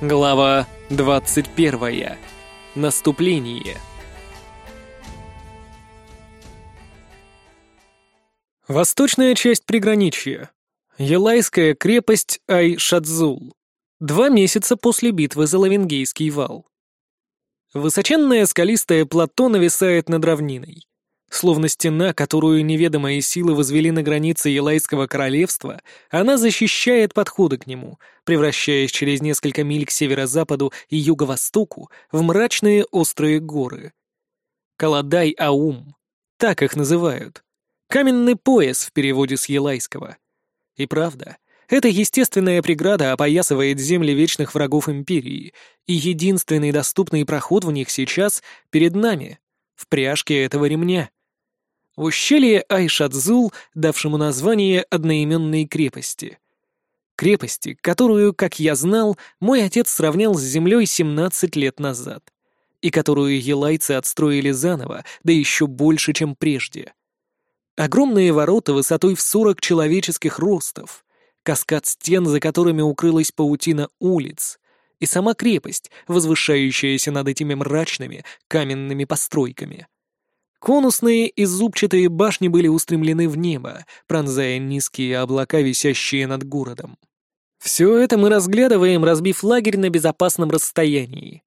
Глава 21. Наступление. Восточная часть приграничья. Елайская крепость Ай-Шадзул. Два месяца после битвы за Лавенгейский вал. Высоченное скалистое плато нависает над равниной. Словно стена, которую неведомые силы возвели на границе Елайского королевства, она защищает подходы к нему, превращаясь через несколько миль к северо-западу и юго-востоку в мрачные острые горы. Каладай-Аум. Так их называют. Каменный пояс в переводе с Елайского. И правда, эта естественная преграда опоясывает земли вечных врагов Империи, и единственный доступный проход в них сейчас перед нами, в пряжке этого ремня — в ущелье Айшадзул, давшему название одноименной крепости. Крепости, которую, как я знал, мой отец сравнял с землей 17 лет назад, и которую елайцы отстроили заново, да еще больше, чем прежде. Огромные ворота высотой в 40 человеческих ростов, каскад стен, за которыми укрылась паутина улиц, и сама крепость, возвышающаяся над этими мрачными каменными постройками — Конусные и зубчатые башни были устремлены в небо, пронзая низкие облака, висящие над городом. Все это мы разглядываем, разбив лагерь на безопасном расстоянии.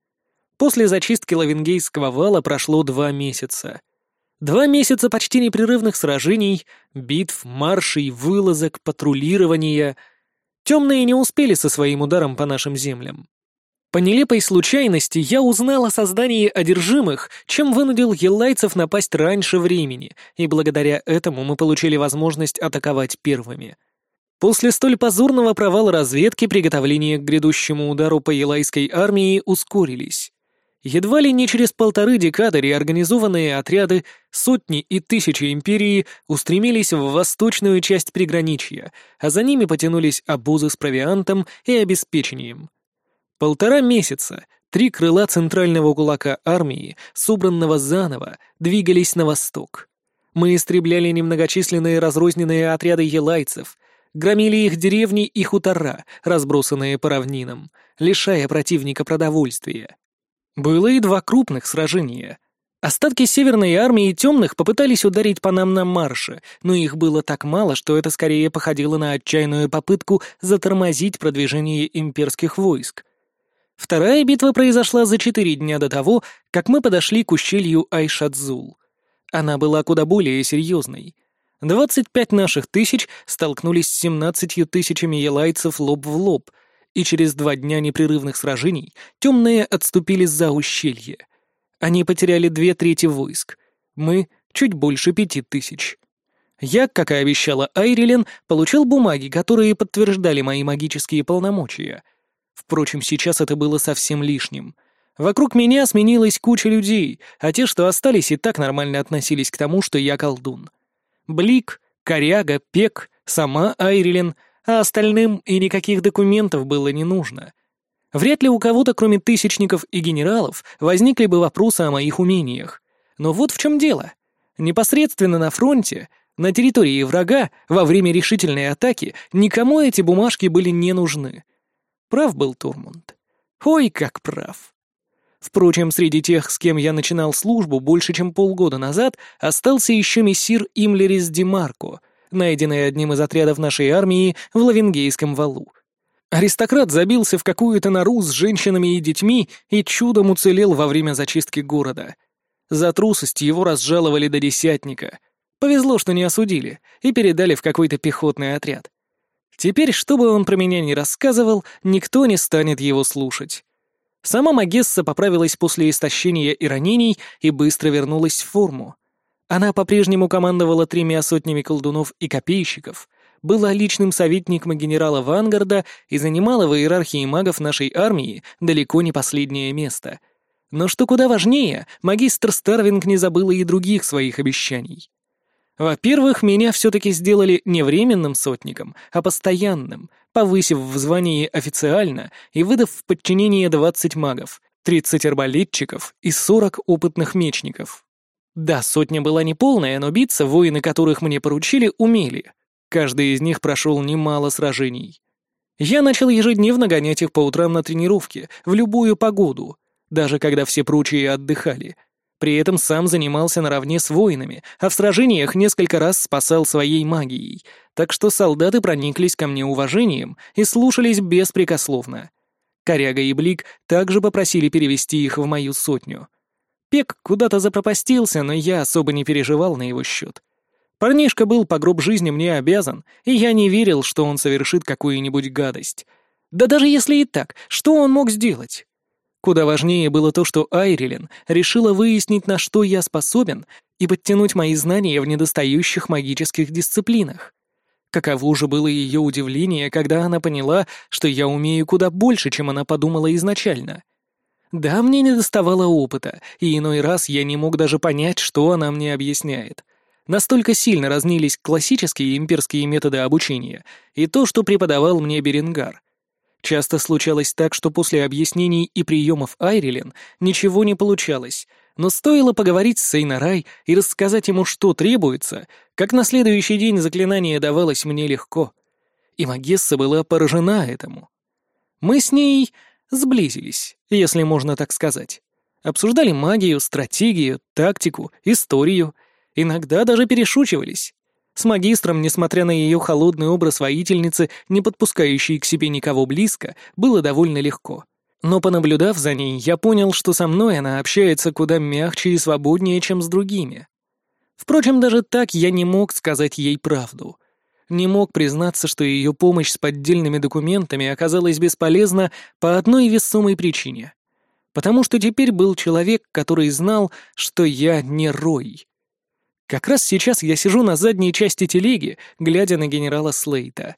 После зачистки Лавенгейского вала прошло два месяца. Два месяца почти непрерывных сражений, битв, маршей, вылазок, патрулирования. Темные не успели со своим ударом по нашим землям. По нелепой случайности я узнал о создании одержимых, чем вынудил елайцев напасть раньше времени, и благодаря этому мы получили возможность атаковать первыми. После столь позорного провала разведки приготовления к грядущему удару по елайской армии ускорились. Едва ли не через полторы декады реорганизованные отряды, сотни и тысячи империи устремились в восточную часть приграничья, а за ними потянулись обозы с провиантом и обеспечением — Полтора месяца три крыла центрального кулака армии, собранного заново, двигались на восток. Мы истребляли немногочисленные разрозненные отряды елайцев, громили их деревни и хутора, разбросанные по равнинам, лишая противника продовольствия. Было и два крупных сражения. Остатки Северной армии темных попытались ударить по нам на марше, но их было так мало, что это скорее походило на отчаянную попытку затормозить продвижение имперских войск. Вторая битва произошла за четыре дня до того, как мы подошли к ущелью Айшадзул. Она была куда более серьезной. Двадцать пять наших тысяч столкнулись с семнадцатью тысячами елайцев лоб в лоб, и через два дня непрерывных сражений темные отступили за ущелье. Они потеряли две трети войск. Мы — чуть больше пяти тысяч. Я, как и обещала Айрилен, получил бумаги, которые подтверждали мои магические полномочия — Впрочем, сейчас это было совсем лишним. Вокруг меня сменилась куча людей, а те, что остались, и так нормально относились к тому, что я колдун. Блик, Коряга, Пек, сама Айрилен, а остальным и никаких документов было не нужно. Вряд ли у кого-то, кроме тысячников и генералов, возникли бы вопросы о моих умениях. Но вот в чем дело. Непосредственно на фронте, на территории врага, во время решительной атаки, никому эти бумажки были не нужны. Прав был Турмунд. Ой, как прав. Впрочем, среди тех, с кем я начинал службу больше, чем полгода назад, остался еще мессир Имлерис Димарко, найденный одним из отрядов нашей армии в Лавенгейском валу. Аристократ забился в какую-то нору с женщинами и детьми и чудом уцелел во время зачистки города. За трусость его разжаловали до десятника. Повезло, что не осудили, и передали в какой-то пехотный отряд. Теперь, что бы он про меня ни рассказывал, никто не станет его слушать. Сама Магесса поправилась после истощения и ранений и быстро вернулась в форму. Она по-прежнему командовала тремя сотнями колдунов и копейщиков, была личным советником генерала Вангарда и занимала в иерархии магов нашей армии далеко не последнее место. Но что куда важнее, магистр Старвинг не забыла и других своих обещаний. Во-первых, меня все-таки сделали не временным сотником, а постоянным, повысив в звании официально и выдав в подчинение 20 магов, 30 арбалетчиков и 40 опытных мечников. Да, сотня была не полная, но биться воины, которых мне поручили, умели. Каждый из них прошел немало сражений. Я начал ежедневно гонять их по утрам на тренировке, в любую погоду, даже когда все прочие отдыхали. При этом сам занимался наравне с воинами, а в сражениях несколько раз спасал своей магией, так что солдаты прониклись ко мне уважением и слушались беспрекословно. Коряга и Блик также попросили перевести их в мою сотню. Пек куда-то запропастился, но я особо не переживал на его счет. Парнишка был по гроб жизни мне обязан, и я не верил, что он совершит какую-нибудь гадость. Да даже если и так, что он мог сделать? Куда важнее было то, что Айрилен решила выяснить, на что я способен, и подтянуть мои знания в недостающих магических дисциплинах. Каково же было ее удивление, когда она поняла, что я умею куда больше, чем она подумала изначально. Да, мне не доставало опыта, и иной раз я не мог даже понять, что она мне объясняет. Настолько сильно разнились классические имперские методы обучения и то, что преподавал мне Беренгар. Часто случалось так, что после объяснений и приемов Айрилен ничего не получалось, но стоило поговорить с Сейнарай и рассказать ему, что требуется, как на следующий день заклинание давалось мне легко. И Магесса была поражена этому. Мы с ней сблизились, если можно так сказать. Обсуждали магию, стратегию, тактику, историю, иногда даже перешучивались. С магистром, несмотря на ее холодный образ воительницы, не подпускающей к себе никого близко, было довольно легко. Но понаблюдав за ней, я понял, что со мной она общается куда мягче и свободнее, чем с другими. Впрочем, даже так я не мог сказать ей правду. Не мог признаться, что ее помощь с поддельными документами оказалась бесполезна по одной весомой причине. Потому что теперь был человек, который знал, что я не Рой. Как раз сейчас я сижу на задней части телеги, глядя на генерала Слейта.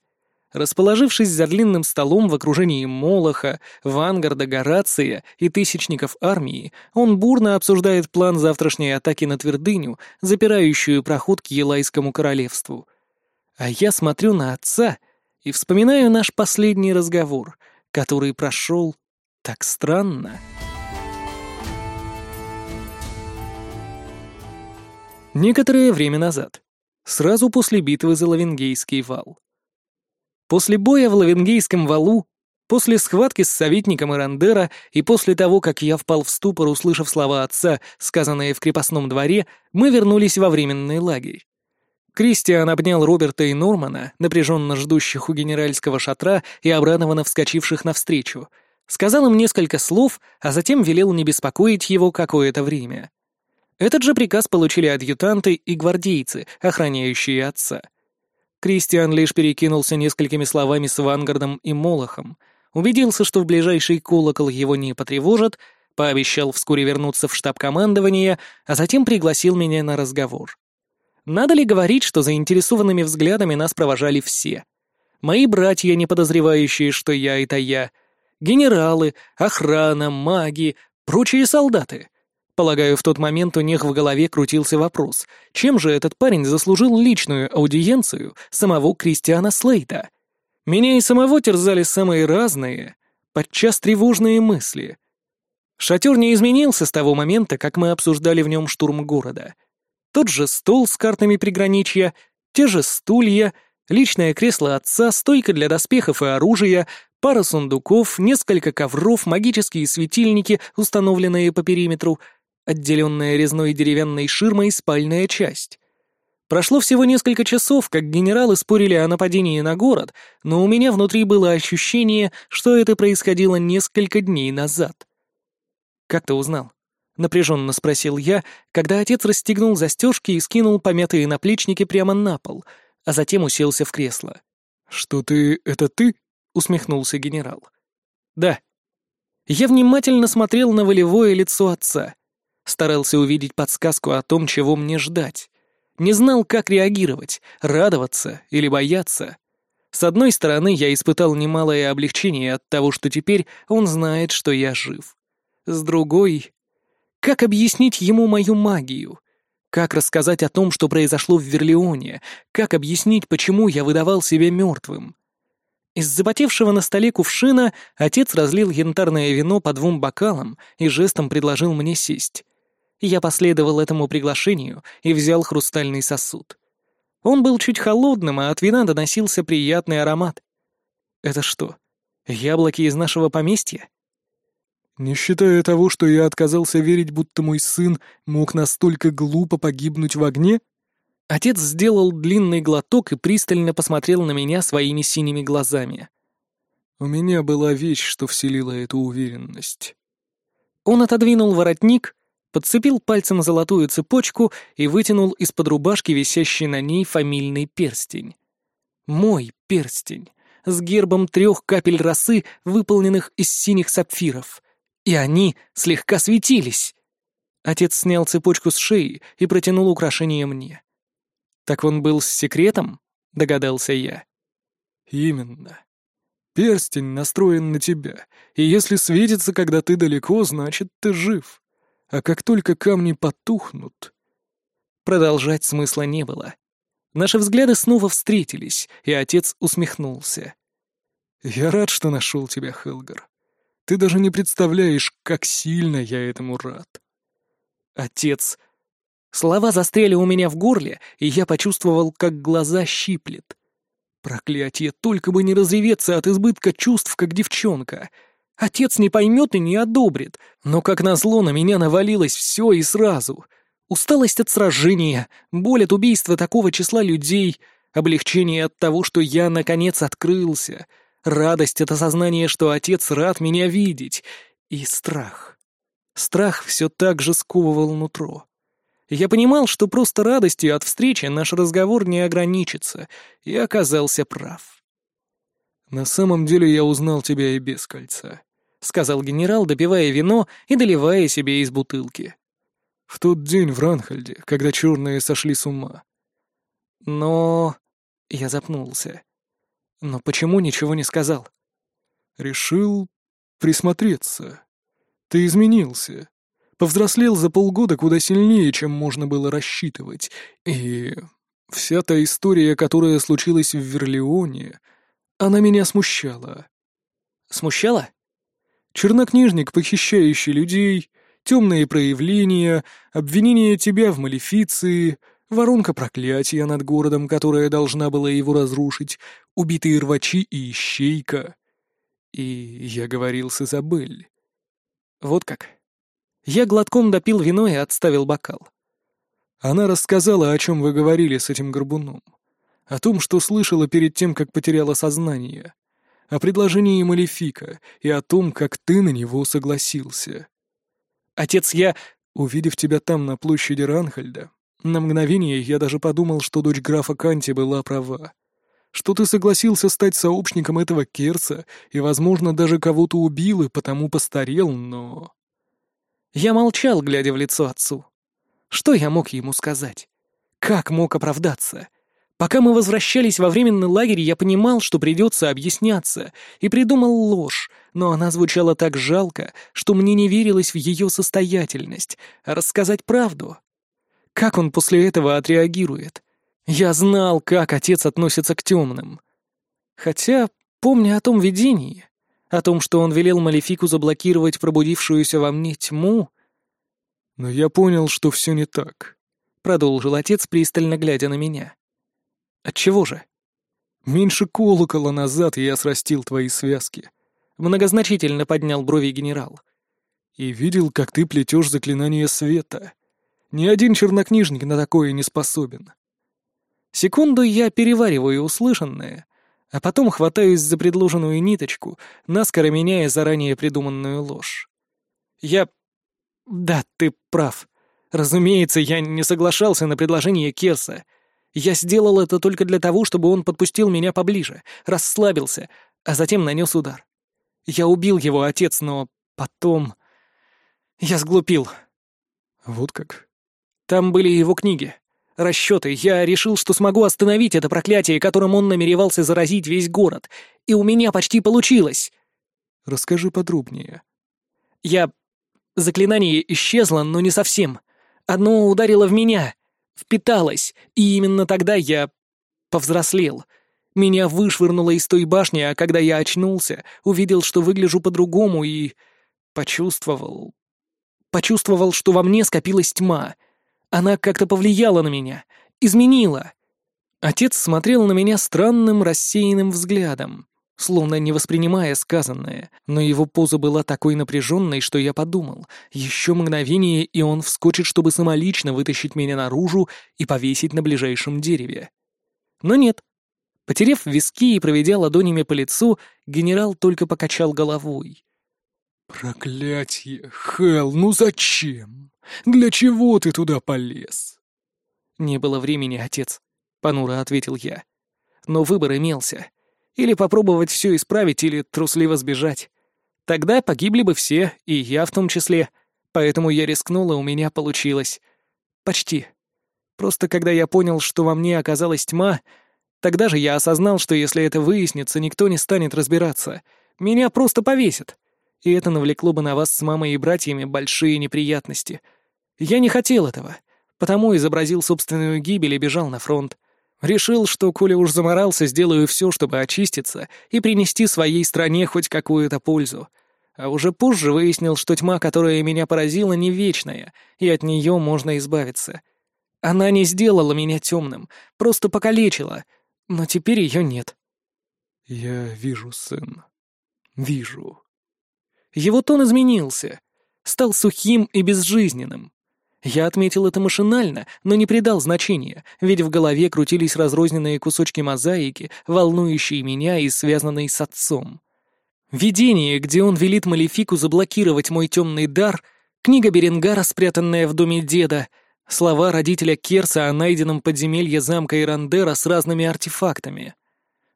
Расположившись за длинным столом в окружении Молоха, Вангарда, Горация и тысячников армии, он бурно обсуждает план завтрашней атаки на твердыню, запирающую проход к Елайскому королевству. А я смотрю на отца и вспоминаю наш последний разговор, который прошел так странно. Некоторое время назад, сразу после битвы за Лавенгейский вал. После боя в Лавенгейском валу, после схватки с советником Ирандера и после того, как я впал в ступор, услышав слова отца, сказанные в крепостном дворе, мы вернулись во временный лагерь. Кристиан обнял Роберта и Нормана, напряженно ждущих у генеральского шатра и обрадованно вскочивших навстречу, сказал им несколько слов, а затем велел не беспокоить его какое-то время. Этот же приказ получили адъютанты и гвардейцы, охраняющие отца. Кристиан лишь перекинулся несколькими словами с Вангардом и Молохом, убедился, что в ближайший колокол его не потревожат, пообещал вскоре вернуться в штаб командования, а затем пригласил меня на разговор. Надо ли говорить, что заинтересованными взглядами нас провожали все? Мои братья, не подозревающие, что я — это я, генералы, охрана, маги, прочие солдаты — Полагаю, в тот момент у них в голове крутился вопрос, чем же этот парень заслужил личную аудиенцию самого Кристиана Слейта? Меня и самого терзали самые разные, подчас тревожные мысли. Шатер не изменился с того момента, как мы обсуждали в нем штурм города. Тот же стол с картами приграничья, те же стулья, личное кресло отца, стойка для доспехов и оружия, пара сундуков, несколько ковров, магические светильники, установленные по периметру — отделенная резной деревянной ширмой спальная часть. Прошло всего несколько часов, как генералы спорили о нападении на город, но у меня внутри было ощущение, что это происходило несколько дней назад. «Как ты узнал?» — напряженно спросил я, когда отец расстегнул застежки и скинул помятые наплечники прямо на пол, а затем уселся в кресло. «Что ты... это ты?» — усмехнулся генерал. «Да». Я внимательно смотрел на волевое лицо отца. Старался увидеть подсказку о том, чего мне ждать. Не знал, как реагировать, радоваться или бояться. С одной стороны, я испытал немалое облегчение от того, что теперь он знает, что я жив. С другой... Как объяснить ему мою магию? Как рассказать о том, что произошло в Верлеоне? Как объяснить, почему я выдавал себя мертвым? Из запотевшего на столе кувшина отец разлил янтарное вино по двум бокалам и жестом предложил мне сесть. Я последовал этому приглашению и взял хрустальный сосуд. Он был чуть холодным, а от вина доносился приятный аромат. Это что, яблоки из нашего поместья? Не считая того, что я отказался верить, будто мой сын мог настолько глупо погибнуть в огне? Отец сделал длинный глоток и пристально посмотрел на меня своими синими глазами. У меня была вещь, что вселила эту уверенность. Он отодвинул воротник, подцепил пальцем золотую цепочку и вытянул из-под рубашки висящий на ней фамильный перстень. Мой перстень, с гербом трех капель росы, выполненных из синих сапфиров. И они слегка светились. Отец снял цепочку с шеи и протянул украшение мне. «Так он был с секретом?» — догадался я. «Именно. Перстень настроен на тебя, и если светится, когда ты далеко, значит, ты жив а как только камни потухнут... Продолжать смысла не было. Наши взгляды снова встретились, и отец усмехнулся. «Я рад, что нашел тебя, Хелгар. Ты даже не представляешь, как сильно я этому рад». «Отец...» Слова застряли у меня в горле, и я почувствовал, как глаза щиплет. Проклятие, только бы не разреветься от избытка чувств, как девчонка — Отец не поймет и не одобрит, но как назло на меня навалилось все и сразу. Усталость от сражения, боль от убийства такого числа людей, облегчение от того, что я, наконец, открылся, радость от осознания, что отец рад меня видеть, и страх. Страх все так же сковывал нутро. Я понимал, что просто радостью от встречи наш разговор не ограничится, и оказался прав. «На самом деле я узнал тебя и без кольца», — сказал генерал, допивая вино и доливая себе из бутылки. «В тот день в Ранхальде, когда черные сошли с ума». «Но...» — я запнулся. «Но почему ничего не сказал?» «Решил присмотреться. Ты изменился. Повзрослел за полгода куда сильнее, чем можно было рассчитывать. И вся та история, которая случилась в Верлеоне, она меня смущала». «Смущала?» Чернокнижник, похищающий людей, темные проявления, обвинение тебя в малефиции, воронка проклятия над городом, которая должна была его разрушить, убитые рвачи и ищейка. И я говорил с Изабель. Вот как. Я глотком допил вино и отставил бокал. Она рассказала, о чем вы говорили с этим горбуном. О том, что слышала перед тем, как потеряла сознание о предложении Малефика и о том, как ты на него согласился. Отец, я... Увидев тебя там, на площади Ранхальда, на мгновение я даже подумал, что дочь графа Канти была права. Что ты согласился стать сообщником этого Керса и, возможно, даже кого-то убил и потому постарел, но... Я молчал, глядя в лицо отцу. Что я мог ему сказать? Как мог оправдаться? Пока мы возвращались во временный лагерь, я понимал, что придется объясняться, и придумал ложь, но она звучала так жалко, что мне не верилось в ее состоятельность, а рассказать правду. Как он после этого отреагирует? Я знал, как отец относится к темным. Хотя, помня о том видении, о том, что он велел Малефику заблокировать пробудившуюся во мне тьму... «Но я понял, что все не так», — продолжил отец, пристально глядя на меня. Отчего же? Меньше колокола назад я срастил твои связки. Многозначительно поднял брови генерал. И видел, как ты плетешь заклинание света. Ни один чернокнижник на такое не способен. Секунду я перевариваю услышанное, а потом хватаюсь за предложенную ниточку, наскоро меняя заранее придуманную ложь. Я... Да, ты прав. Разумеется, я не соглашался на предложение Керса — я сделал это только для того, чтобы он подпустил меня поближе, расслабился, а затем нанес удар. Я убил его, отец, но потом... Я сглупил. Вот как? Там были его книги, расчеты. Я решил, что смогу остановить это проклятие, которым он намеревался заразить весь город. И у меня почти получилось. Расскажи подробнее. Я... Заклинание исчезло, но не совсем. Одно ударило в меня, впиталась, и именно тогда я повзрослел. Меня вышвырнуло из той башни, а когда я очнулся, увидел, что выгляжу по-другому и... почувствовал... Почувствовал, что во мне скопилась тьма. Она как-то повлияла на меня, изменила. Отец смотрел на меня странным рассеянным взглядом, словно не воспринимая сказанное, но его поза была такой напряженной, что я подумал, еще мгновение, и он вскочит, чтобы самолично вытащить меня наружу и повесить на ближайшем дереве. Но нет. Потерев виски и проведя ладонями по лицу, генерал только покачал головой. «Проклятье! Хелл, ну зачем? Для чего ты туда полез?» «Не было времени, отец», — понуро ответил я. «Но выбор имелся. Или попробовать все исправить, или трусливо сбежать. Тогда погибли бы все, и я в том числе. Поэтому я рискнул, и у меня получилось. Почти. Просто когда я понял, что во мне оказалась тьма, тогда же я осознал, что если это выяснится, никто не станет разбираться. Меня просто повесят. И это навлекло бы на вас с мамой и братьями большие неприятности. Я не хотел этого, потому изобразил собственную гибель и бежал на фронт. Решил, что, коли уж заморался, сделаю все, чтобы очиститься и принести своей стране хоть какую-то пользу. А уже позже выяснил, что тьма, которая меня поразила, не вечная, и от нее можно избавиться. Она не сделала меня темным, просто покалечила, но теперь ее нет. «Я вижу, сын. Вижу». Его тон изменился, стал сухим и безжизненным. Я отметил это машинально, но не придал значения, ведь в голове крутились разрозненные кусочки мозаики, волнующие меня и связанные с отцом. Видение, где он велит Малефику заблокировать мой темный дар, книга Беренгара, спрятанная в доме деда, слова родителя Керса о найденном подземелье замка Ирандера с разными артефактами.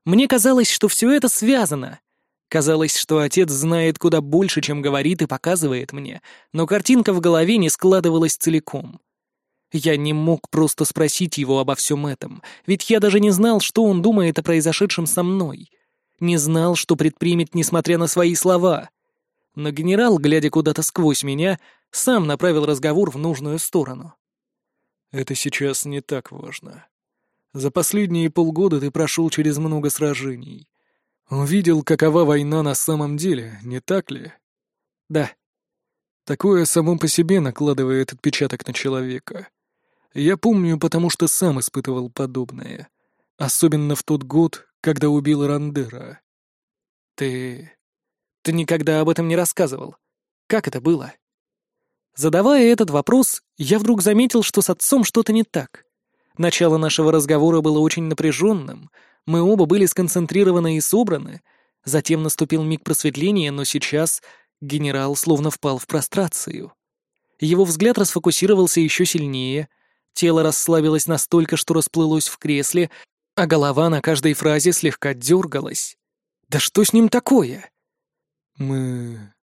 Мне казалось, что все это связано, Казалось, что отец знает куда больше, чем говорит и показывает мне, но картинка в голове не складывалась целиком. Я не мог просто спросить его обо всем этом, ведь я даже не знал, что он думает о произошедшем со мной. Не знал, что предпримет, несмотря на свои слова. Но генерал, глядя куда-то сквозь меня, сам направил разговор в нужную сторону. «Это сейчас не так важно. За последние полгода ты прошел через много сражений. Увидел, какова война на самом деле, не так ли? Да. Такое само по себе накладывает отпечаток на человека. Я помню, потому что сам испытывал подобное. Особенно в тот год, когда убил Рандера. Ты... ты никогда об этом не рассказывал. Как это было? Задавая этот вопрос, я вдруг заметил, что с отцом что-то не так. Начало нашего разговора было очень напряженным, мы оба были сконцентрированы и собраны. Затем наступил миг просветления, но сейчас генерал словно впал в прострацию. Его взгляд расфокусировался еще сильнее, тело расслабилось настолько, что расплылось в кресле, а голова на каждой фразе слегка дергалась. «Да что с ним такое?» «Мы...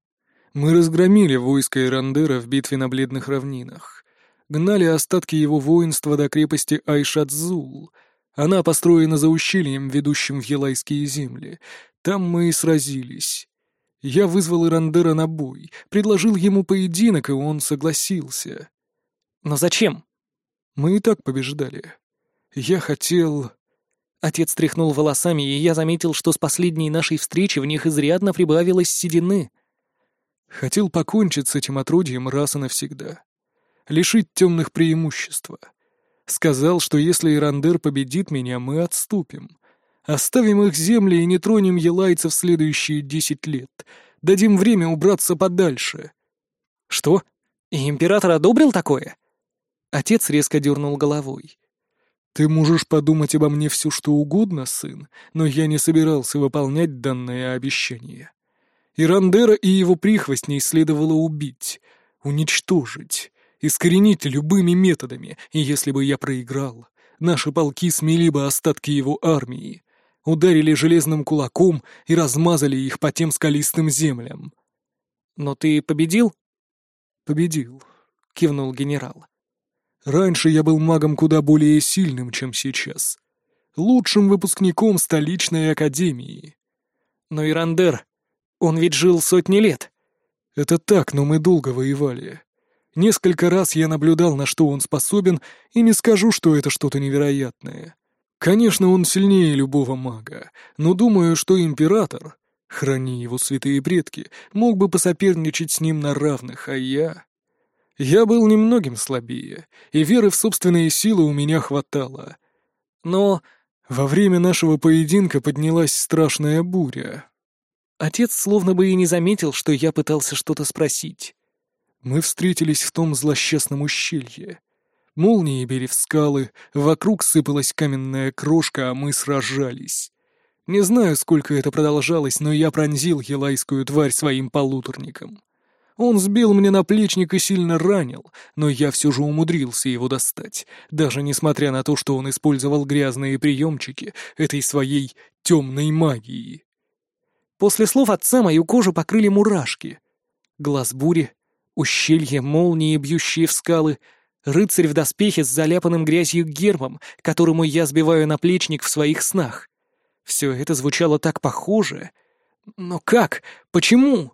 мы разгромили войско Ирандера в битве на Бледных равнинах, гнали остатки его воинства до крепости Айшадзул», она построена за ущельем, ведущим в Елайские земли. Там мы и сразились. Я вызвал Ирандера на бой, предложил ему поединок, и он согласился. Но зачем? Мы и так побеждали. Я хотел... Отец тряхнул волосами, и я заметил, что с последней нашей встречи в них изрядно прибавилось седины. Хотел покончить с этим отродьем раз и навсегда. Лишить темных преимущества. Сказал, что если Ирандер победит меня, мы отступим. Оставим их земли и не тронем елайцев следующие десять лет. Дадим время убраться подальше. Что? И император одобрил такое? Отец резко дернул головой. Ты можешь подумать обо мне все, что угодно, сын, но я не собирался выполнять данное обещание. Ирандера и его прихвостней следовало убить, уничтожить искоренить любыми методами, и если бы я проиграл, наши полки смели бы остатки его армии, ударили железным кулаком и размазали их по тем скалистым землям. «Но ты победил?» «Победил», — кивнул генерал. «Раньше я был магом куда более сильным, чем сейчас. Лучшим выпускником столичной академии. Но Ирандер, он ведь жил сотни лет». «Это так, но мы долго воевали. Несколько раз я наблюдал, на что он способен, и не скажу, что это что-то невероятное. Конечно, он сильнее любого мага, но думаю, что император, храни его святые предки, мог бы посоперничать с ним на равных, а я... Я был немногим слабее, и веры в собственные силы у меня хватало. Но Во время нашего поединка поднялась страшная буря. Отец словно бы и не заметил, что я пытался что-то спросить. Мы встретились в том злосчастном ущелье. Молнии били в скалы, вокруг сыпалась каменная крошка, а мы сражались. Не знаю, сколько это продолжалось, но я пронзил елайскую тварь своим полуторником. Он сбил мне наплечник и сильно ранил, но я все же умудрился его достать, даже несмотря на то, что он использовал грязные приемчики этой своей темной магии. После слов отца мою кожу покрыли мурашки. Глаз бури, ущелье, молнии, бьющие в скалы, рыцарь в доспехе с заляпанным грязью гербом, которому я сбиваю наплечник в своих снах. Все это звучало так похоже. Но как? Почему?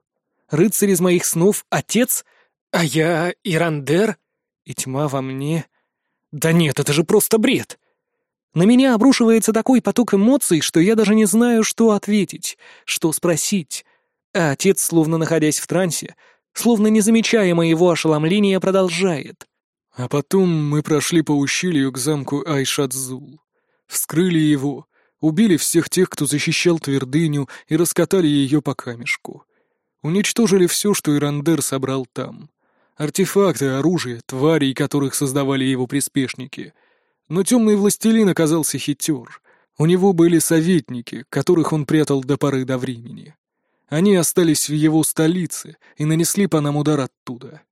рыцарь из моих снов — отец, а я — Ирандер, и тьма во мне. Да нет, это же просто бред! На меня обрушивается такой поток эмоций, что я даже не знаю, что ответить, что спросить. А отец, словно находясь в трансе, словно не замечая моего ошеломления, продолжает. А потом мы прошли по ущелью к замку Айшадзул. Вскрыли его, убили всех тех, кто защищал твердыню, и раскатали ее по камешку. Уничтожили все, что Ирандер собрал там. Артефакты, оружие, твари, которых создавали его приспешники. Но темный властелин оказался хитер. У него были советники, которых он прятал до поры до времени. Они остались в его столице и нанесли по нам удар оттуда.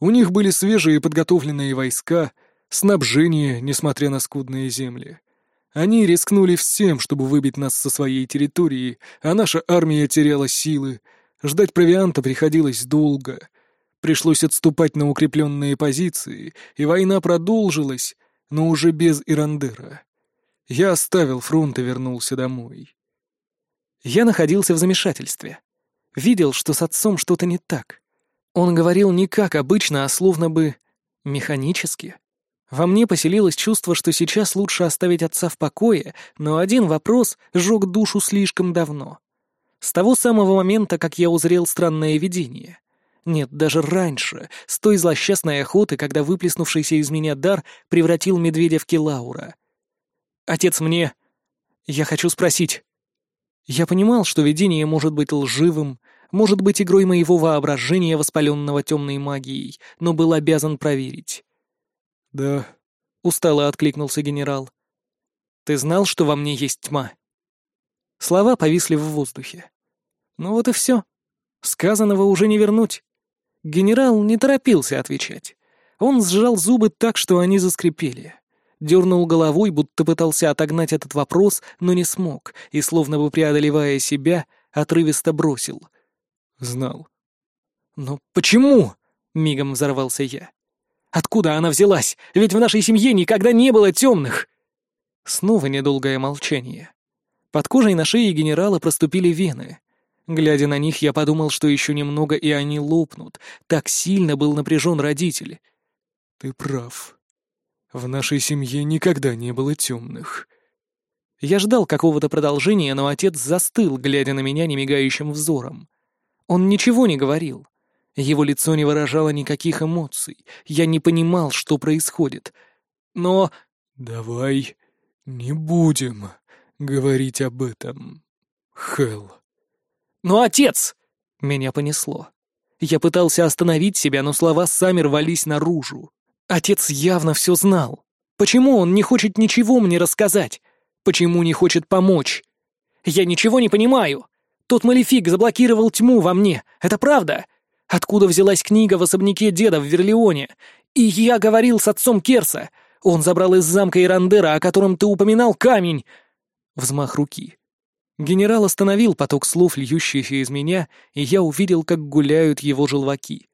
У них были свежие подготовленные войска, снабжение, несмотря на скудные земли. Они рискнули всем, чтобы выбить нас со своей территории, а наша армия теряла силы, Ждать провианта приходилось долго. Пришлось отступать на укрепленные позиции, и война продолжилась, но уже без Ирандера. Я оставил фронт и вернулся домой. Я находился в замешательстве. Видел, что с отцом что-то не так. Он говорил не как обычно, а словно бы механически. Во мне поселилось чувство, что сейчас лучше оставить отца в покое, но один вопрос сжег душу слишком давно. С того самого момента, как я узрел странное видение. Нет, даже раньше, с той злосчастной охоты, когда выплеснувшийся из меня дар превратил медведя в Келаура. «Отец мне...» «Я хочу спросить...» Я понимал, что видение может быть лживым, может быть игрой моего воображения, воспаленного темной магией, но был обязан проверить. «Да», — устало откликнулся генерал. «Ты знал, что во мне есть тьма?» Слова повисли в воздухе. Ну вот и все. Сказанного уже не вернуть. Генерал не торопился отвечать. Он сжал зубы так, что они заскрипели. Дернул головой, будто пытался отогнать этот вопрос, но не смог, и, словно бы преодолевая себя, отрывисто бросил. Знал. «Но почему?» — мигом взорвался я. «Откуда она взялась? Ведь в нашей семье никогда не было темных!» Снова недолгое молчание. Под кожей на шее генерала проступили вены. Глядя на них, я подумал, что еще немного, и они лопнут. Так сильно был напряжен родитель. «Ты прав. В нашей семье никогда не было темных». Я ждал какого-то продолжения, но отец застыл, глядя на меня немигающим взором. Он ничего не говорил. Его лицо не выражало никаких эмоций. Я не понимал, что происходит. Но... «Давай не будем», говорить об этом, Хелл. «Но отец!» — меня понесло. Я пытался остановить себя, но слова сами рвались наружу. Отец явно все знал. Почему он не хочет ничего мне рассказать? Почему не хочет помочь? Я ничего не понимаю. Тот малефик заблокировал тьму во мне. Это правда? Откуда взялась книга в особняке деда в Верлеоне? И я говорил с отцом Керса. Он забрал из замка Ирандера, о котором ты упоминал, камень. Взмах руки. Генерал остановил поток слов, льющихся из меня, и я увидел, как гуляют его желваки.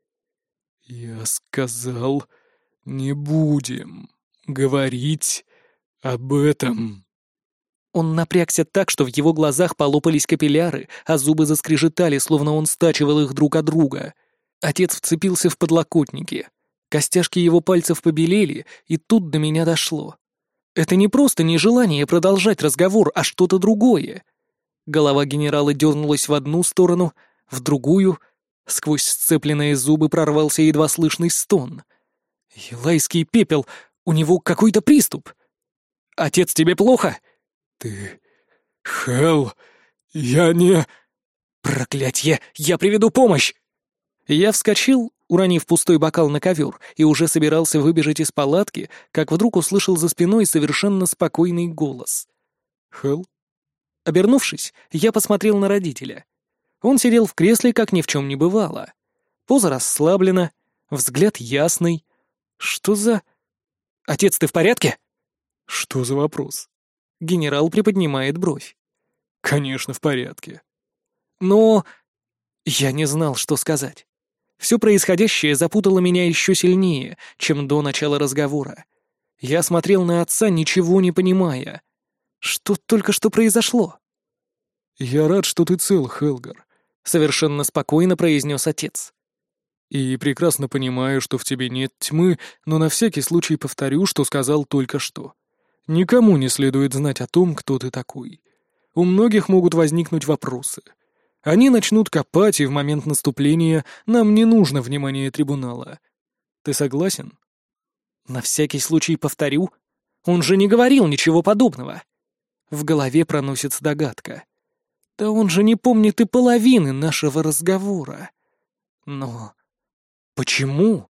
«Я сказал, не будем говорить об этом». Он напрягся так, что в его глазах полопались капилляры, а зубы заскрежетали, словно он стачивал их друг от друга. Отец вцепился в подлокотники. Костяшки его пальцев побелели, и тут до меня дошло. Это не просто нежелание продолжать разговор, а что-то другое. Голова генерала дернулась в одну сторону, в другую. Сквозь сцепленные зубы прорвался едва слышный стон. «Елайский пепел! У него какой-то приступ!» «Отец, тебе плохо?» Ты... Хелл... Я не... Проклятье! Я приведу помощь! Я вскочил, уронив пустой бокал на ковер, и уже собирался выбежать из палатки, как вдруг услышал за спиной совершенно спокойный голос. Хелл? Обернувшись, я посмотрел на родителя. Он сидел в кресле, как ни в чем не бывало. Поза расслаблена, взгляд ясный. Что за... «Отец, ты в порядке?» «Что за вопрос?» Генерал приподнимает бровь. «Конечно, в порядке». «Но...» Я не знал, что сказать. Все происходящее запутало меня еще сильнее, чем до начала разговора. Я смотрел на отца, ничего не понимая. Что только что произошло? «Я рад, что ты цел, Хелгар», — совершенно спокойно произнес отец. «И прекрасно понимаю, что в тебе нет тьмы, но на всякий случай повторю, что сказал только что. Никому не следует знать о том, кто ты такой. У многих могут возникнуть вопросы. Они начнут копать, и в момент наступления нам не нужно внимание трибунала. Ты согласен? На всякий случай повторю. Он же не говорил ничего подобного. В голове проносится догадка. Да он же не помнит и половины нашего разговора. Но почему?